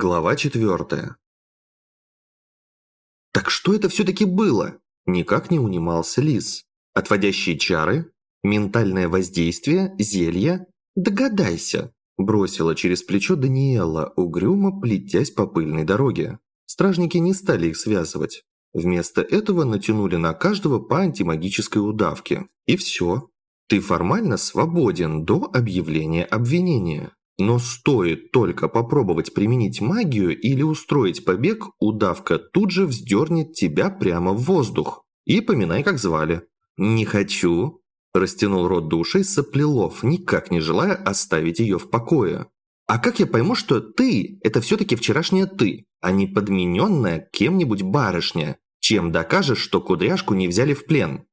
Глава четвертая. «Так что это все-таки было?» Никак не унимался Лис. «Отводящие чары? Ментальное воздействие? Зелья? Догадайся!» Бросила через плечо Даниэла, угрюмо плетясь по пыльной дороге. Стражники не стали их связывать. Вместо этого натянули на каждого по антимагической удавке. И все. Ты формально свободен до объявления обвинения. Но стоит только попробовать применить магию или устроить побег, удавка тут же вздернет тебя прямо в воздух. И поминай, как звали. «Не хочу», – растянул рот душей Соплелов, никак не желая оставить ее в покое. «А как я пойму, что ты – это все-таки вчерашняя ты, а не подмененная кем-нибудь барышня? Чем докажешь, что кудряшку не взяли в плен?»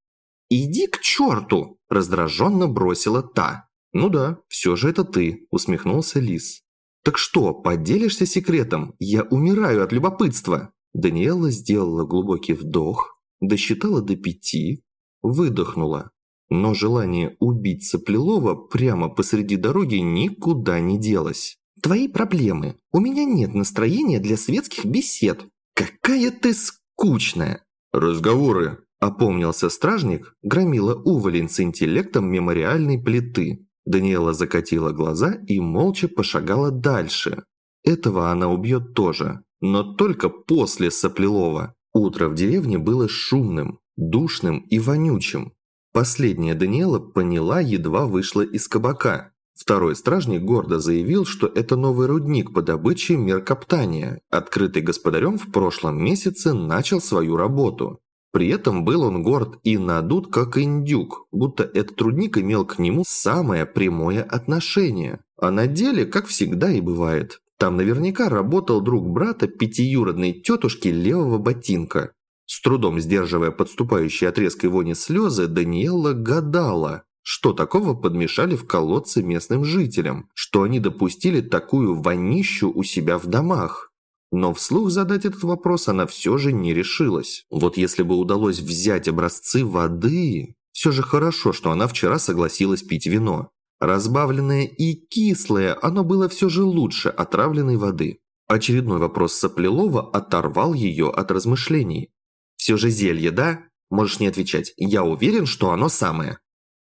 «Иди к черту!» – раздраженно бросила та. «Ну да, все же это ты», – усмехнулся Лис. «Так что, поделишься секретом? Я умираю от любопытства!» Даниэла сделала глубокий вдох, досчитала до пяти, выдохнула. Но желание убить Соплелова прямо посреди дороги никуда не делось. «Твои проблемы. У меня нет настроения для светских бесед. Какая ты скучная!» «Разговоры!» – опомнился стражник, громила уволень с интеллектом мемориальной плиты. Даниэла закатила глаза и молча пошагала дальше. Этого она убьет тоже, но только после Соплелова. Утро в деревне было шумным, душным и вонючим. Последняя Даниэла поняла, едва вышла из кабака. Второй стражник гордо заявил, что это новый рудник по добыче меркоптания, открытый господарем в прошлом месяце начал свою работу. При этом был он горд и надут, как индюк, будто этот трудник имел к нему самое прямое отношение. А на деле, как всегда и бывает. Там наверняка работал друг брата пятиюродной тетушки левого ботинка. С трудом сдерживая подступающие от резкой вони слезы, Даниэла гадала, что такого подмешали в колодце местным жителям, что они допустили такую вонищу у себя в домах. Но вслух задать этот вопрос она все же не решилась. Вот если бы удалось взять образцы воды... Все же хорошо, что она вчера согласилась пить вино. Разбавленное и кислое, оно было все же лучше отравленной воды. Очередной вопрос Соплелова оторвал ее от размышлений. «Все же зелье, да? Можешь не отвечать. Я уверен, что оно самое».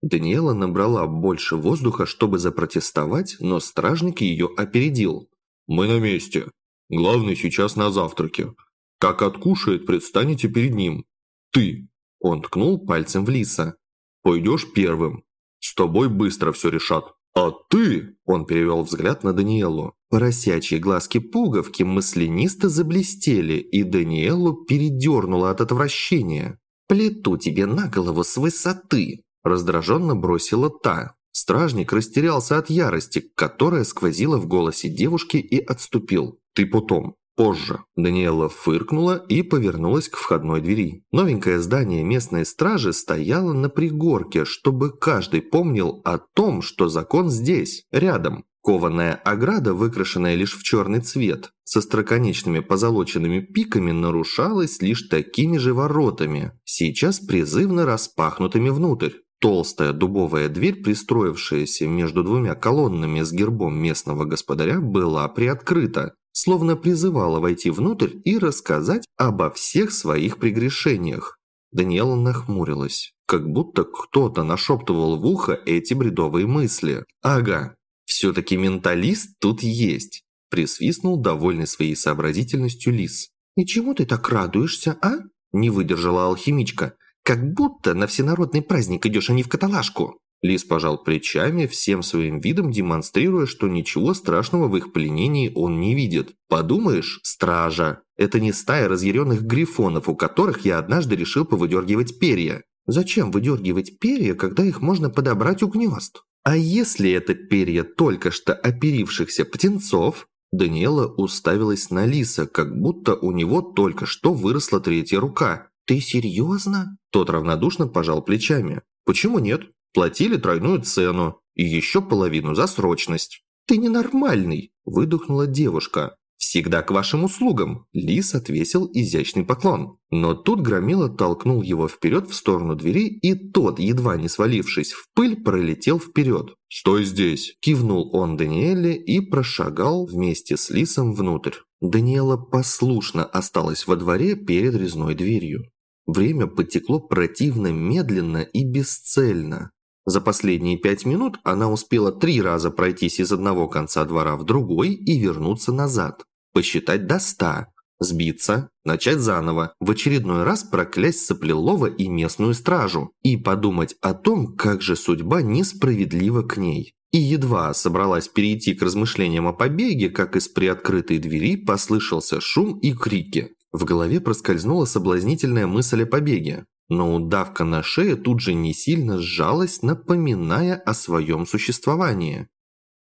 Даниэла набрала больше воздуха, чтобы запротестовать, но стражник ее опередил. «Мы на месте. Главный сейчас на завтраке. Как откушает, предстанете перед ним. Ты!» Он ткнул пальцем в лиса. «Пойдешь первым. С тобой быстро все решат. А ты...» Он перевел взгляд на Даниэлу. Поросячьи глазки-пуговки мысленисто заблестели, и Даниэлу передернуло от отвращения. «Плету тебе на голову с высоты!» Раздраженно бросила та. Стражник растерялся от ярости, которая сквозила в голосе девушки и отступил. «Ты потом, позже». Даниэла фыркнула и повернулась к входной двери. Новенькое здание местной стражи стояло на пригорке, чтобы каждый помнил о том, что закон здесь, рядом. Кованая ограда, выкрашенная лишь в черный цвет, со строконечными позолоченными пиками нарушалась лишь такими же воротами, сейчас призывно распахнутыми внутрь. Толстая дубовая дверь, пристроившаяся между двумя колоннами с гербом местного господаря, была приоткрыта словно призывала войти внутрь и рассказать обо всех своих прегрешениях. Даниэла нахмурилась, как будто кто-то нашептывал в ухо эти бредовые мысли. «Ага, все-таки менталист тут есть», – присвистнул довольный своей сообразительностью лис. «И чему ты так радуешься, а?» – не выдержала алхимичка. «Как будто на всенародный праздник идешь, а не в каталажку». Лис пожал плечами, всем своим видом демонстрируя, что ничего страшного в их пленении он не видит. «Подумаешь, стража, это не стая разъяренных грифонов, у которых я однажды решил повыдергивать перья. Зачем выдергивать перья, когда их можно подобрать у гнезд? А если это перья только что оперившихся птенцов?» Даниэла уставилась на Лиса, как будто у него только что выросла третья рука. «Ты серьезно?» Тот равнодушно пожал плечами. «Почему нет? Платили тройную цену и еще половину за срочность. «Ты ненормальный!» – выдохнула девушка. «Всегда к вашим услугам!» – Лис отвесил изящный поклон. Но тут Громила толкнул его вперед в сторону двери, и тот, едва не свалившись в пыль, пролетел вперед. «Стой здесь!» – кивнул он Даниэле и прошагал вместе с Лисом внутрь. Даниэла послушно осталась во дворе перед резной дверью. Время потекло противно медленно и бесцельно. За последние пять минут она успела три раза пройтись из одного конца двора в другой и вернуться назад. Посчитать до ста, сбиться, начать заново, в очередной раз проклясть Соплелова и местную стражу и подумать о том, как же судьба несправедлива к ней. И едва собралась перейти к размышлениям о побеге, как из приоткрытой двери послышался шум и крики. В голове проскользнула соблазнительная мысль о побеге но удавка на шее тут же не сильно сжалась, напоминая о своем существовании.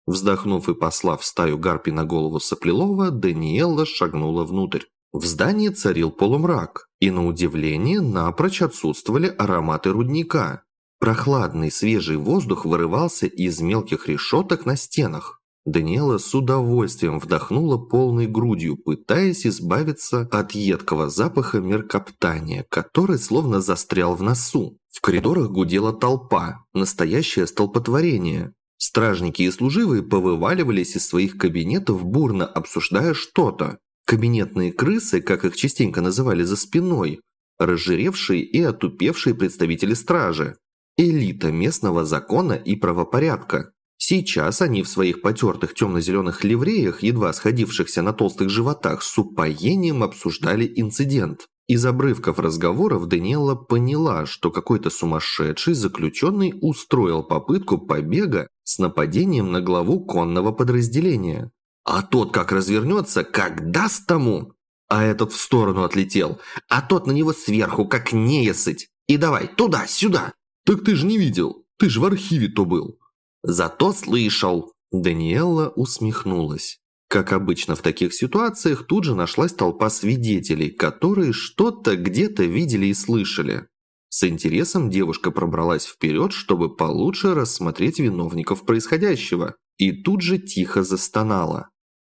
Вздохнув и послав стаю гарпи на голову Соплелова, Даниэлла шагнула внутрь. В здании царил полумрак, и на удивление напрочь отсутствовали ароматы рудника. Прохладный свежий воздух вырывался из мелких решеток на стенах. Даниэла с удовольствием вдохнула полной грудью, пытаясь избавиться от едкого запаха меркоптания, который словно застрял в носу. В коридорах гудела толпа, настоящее столпотворение. Стражники и служивые повываливались из своих кабинетов, бурно обсуждая что-то. Кабинетные крысы, как их частенько называли за спиной, разжиревшие и отупевшие представители стражи, элита местного закона и правопорядка. Сейчас они в своих потертых темно-зеленых ливреях, едва сходившихся на толстых животах, с упоением обсуждали инцидент. Из обрывков разговоров Даниэла поняла, что какой-то сумасшедший заключенный устроил попытку побега с нападением на главу конного подразделения. А тот как развернется, как даст тому. А этот в сторону отлетел, а тот на него сверху, как неясыть. И давай, туда-сюда. Так ты же не видел, ты же в архиве то был. Зато слышал». Даниэлла усмехнулась. Как обычно в таких ситуациях, тут же нашлась толпа свидетелей, которые что-то где-то видели и слышали. С интересом девушка пробралась вперед, чтобы получше рассмотреть виновников происходящего, и тут же тихо застонала.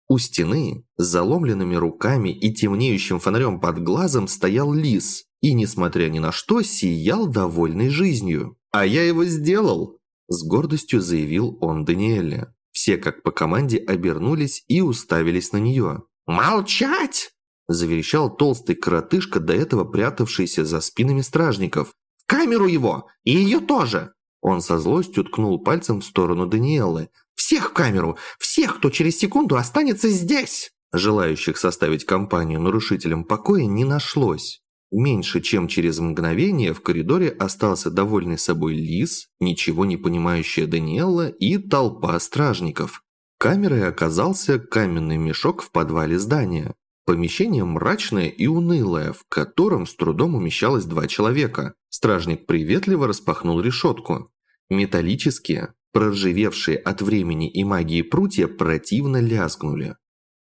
У стены, с заломленными руками и темнеющим фонарем под глазом стоял лис, и, несмотря ни на что, сиял довольной жизнью. «А я его сделал!» С гордостью заявил он Даниэле. Все как по команде обернулись и уставились на нее. «Молчать!» – заверещал толстый коротышка, до этого прятавшийся за спинами стражников. «В камеру его! И ее тоже!» Он со злостью ткнул пальцем в сторону Даниэлы. «Всех в камеру! Всех, кто через секунду останется здесь!» Желающих составить компанию нарушителям покоя не нашлось. Меньше чем через мгновение в коридоре остался довольный собой Лис, ничего не понимающая Даниэлла и толпа стражников. Камерой оказался каменный мешок в подвале здания. Помещение мрачное и унылое, в котором с трудом умещалось два человека. Стражник приветливо распахнул решетку. Металлические, проржевевшие от времени и магии прутья противно лязгнули.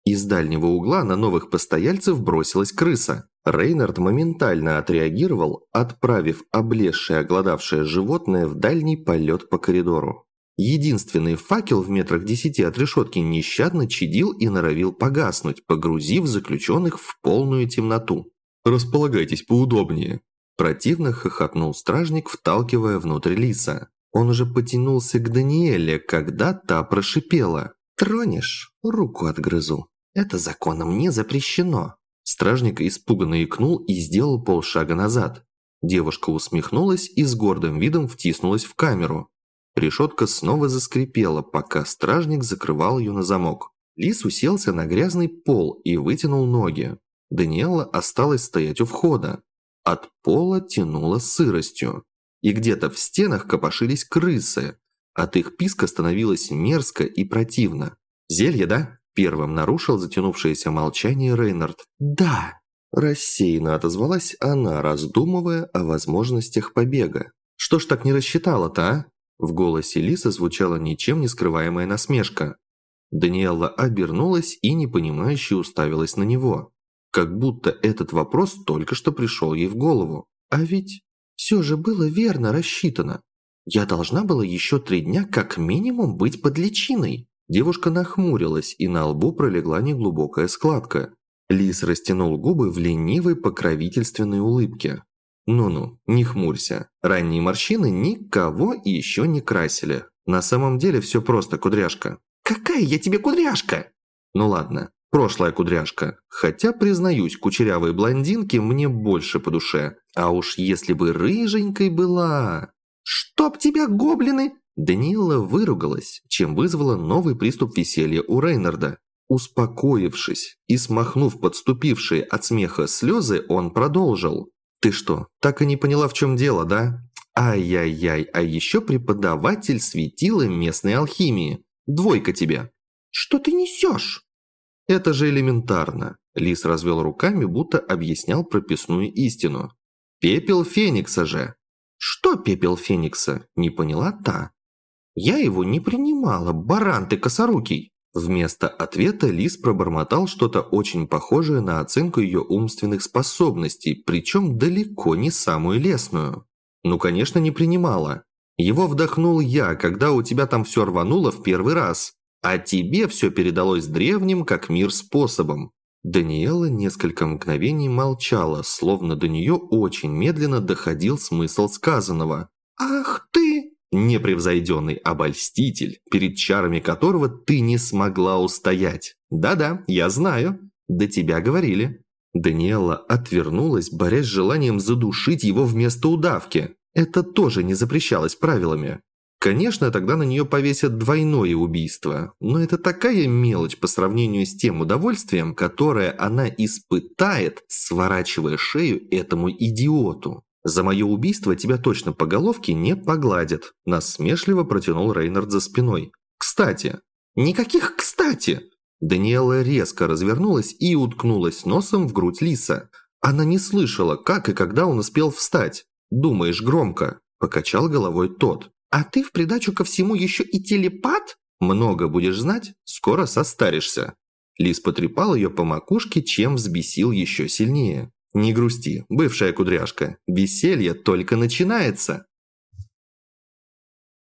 Из дальнего угла на новых постояльцев бросилась крыса. Рейнард моментально отреагировал, отправив облезшее оголодавшее животное в дальний полет по коридору. Единственный факел в метрах десяти от решетки нещадно чадил и норовил погаснуть, погрузив заключенных в полную темноту. «Располагайтесь поудобнее», – противно хохотнул стражник, вталкивая внутрь лиса. Он уже потянулся к Даниэле, когда та прошипела. «Тронешь? Руку отгрызу. Это законом не запрещено». Стражник испуганно икнул и сделал полшага назад. Девушка усмехнулась и с гордым видом втиснулась в камеру. Решетка снова заскрипела, пока стражник закрывал ее на замок. Лис уселся на грязный пол и вытянул ноги. Даниэла осталась стоять у входа. От пола тянуло сыростью. И где-то в стенах копошились крысы. От их писка становилось мерзко и противно. «Зелье, да?» Первым нарушил затянувшееся молчание Рейнард. «Да!» Рассеянно отозвалась она, раздумывая о возможностях побега. «Что ж так не рассчитала-то, а?» В голосе Лисы звучала ничем не скрываемая насмешка. Даниэлла обернулась и непонимающе уставилась на него. Как будто этот вопрос только что пришел ей в голову. А ведь все же было верно рассчитано. Я должна была еще три дня как минимум быть под личиной. Девушка нахмурилась, и на лбу пролегла неглубокая складка. Лис растянул губы в ленивой покровительственной улыбке. «Ну-ну, не хмурься. Ранние морщины никого еще не красили. На самом деле все просто, кудряшка». «Какая я тебе кудряшка?» «Ну ладно, прошлая кудряшка. Хотя, признаюсь, кучерявые блондинки мне больше по душе. А уж если бы рыженькой была... «Чтоб тебя, гоблины!» Даниэла выругалась, чем вызвала новый приступ веселья у Рейнарда. Успокоившись и смахнув подступившие от смеха слезы, он продолжил. «Ты что, так и не поняла, в чем дело, да? Ай-яй-яй, а еще преподаватель светила местной алхимии. Двойка тебе». «Что ты несешь?» «Это же элементарно», – Лис развел руками, будто объяснял прописную истину. «Пепел Феникса же». «Что пепел Феникса?» – не поняла та. «Я его не принимала, баран ты косорукий!» Вместо ответа Лис пробормотал что-то очень похожее на оценку ее умственных способностей, причем далеко не самую лесную. Ну, конечно, не принимала. Его вдохнул я, когда у тебя там все рвануло в первый раз, а тебе все передалось древним, как мир способом. Даниэла несколько мгновений молчала, словно до нее очень медленно доходил смысл сказанного. «Ах ты!» Непревзойденный обольститель, перед чарами которого ты не смогла устоять. Да-да, я знаю. До тебя говорили. Даниэла отвернулась, борясь с желанием задушить его вместо удавки. Это тоже не запрещалось правилами. Конечно, тогда на нее повесят двойное убийство, но это такая мелочь по сравнению с тем удовольствием, которое она испытает, сворачивая шею этому идиоту. «За мое убийство тебя точно по головке не погладят», – насмешливо протянул Рейнард за спиной. «Кстати». «Никаких «кстати». Даниэла резко развернулась и уткнулась носом в грудь Лиса. Она не слышала, как и когда он успел встать. «Думаешь громко», – покачал головой тот. «А ты в придачу ко всему еще и телепат?» «Много будешь знать, скоро состаришься». Лис потрепал ее по макушке, чем взбесил еще сильнее. «Не грусти, бывшая кудряшка, веселье только начинается».